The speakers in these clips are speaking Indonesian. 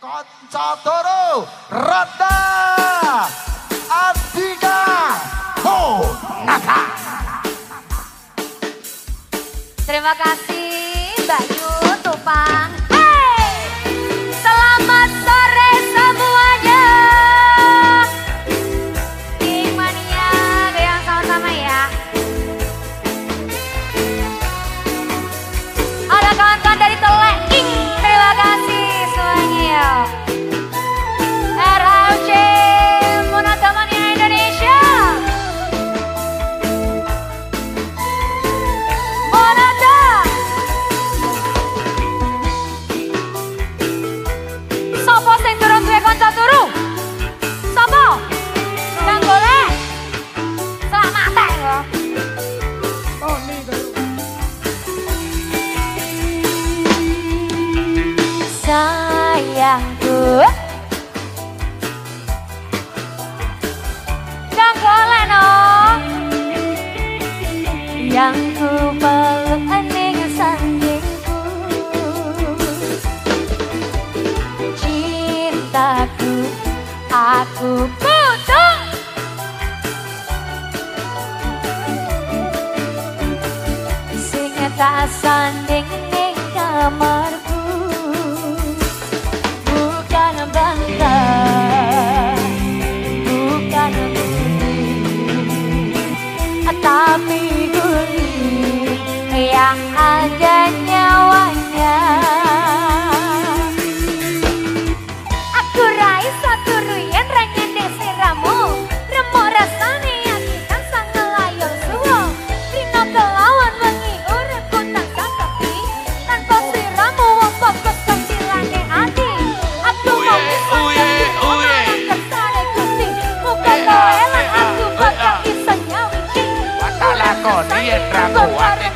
Konco Toro Rada Andika Honaka. Terima kasih Mbak Yu Tupang. nhà cửa. Con có là nó. Yang ku pag-aning sa lingkod Cintaku aku butuh Sing taasan ada nyawanya. Aku rai satu ruyen rangen desiramu, remo rasane yakikan sang ngelayong suwo. Rino kelawan wengi uripku tansah sepi, tanpa siramu wong fokus kecilane ati. Aku mau bisa uye, uye. kersane gusti, muka kowe lan aku bakal bisa nyawiji. Tak lakoni yen ra kuat tinggal ngopi.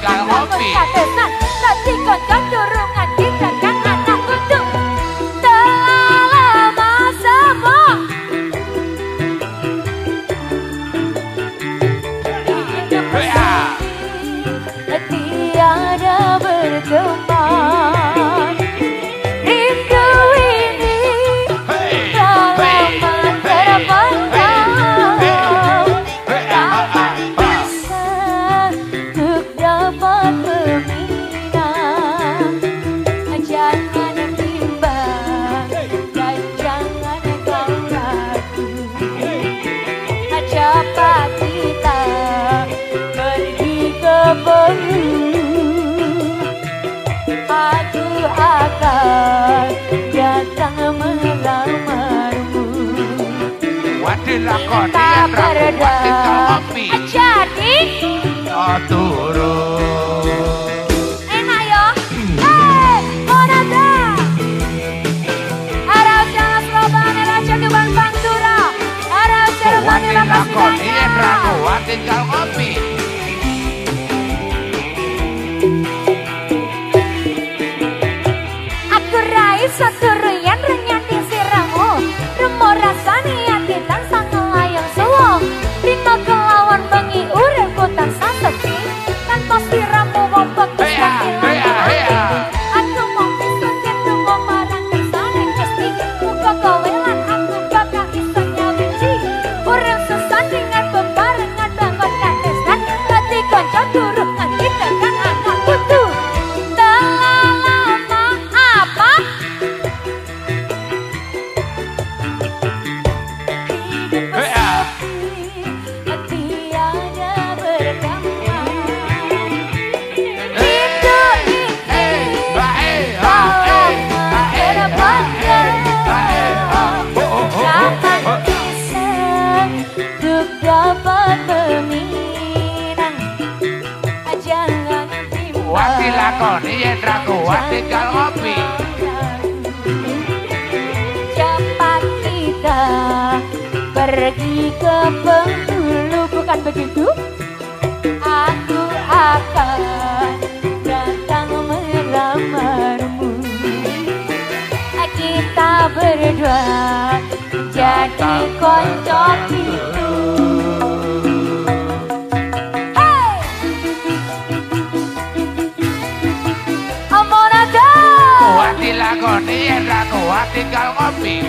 Dadi kanca Waduh lakoni Tak yen ra kuat tinggal berdam ngopi. Jadi Oh turu. Bimbang Wati lakoni yen ra kuat tinggal ngopi. Cepat kita pergi ke Bengkulu Bukan begitu? Aku akan datang melamarmu Kita berdua jadi konco itu Monier got ating kalkopi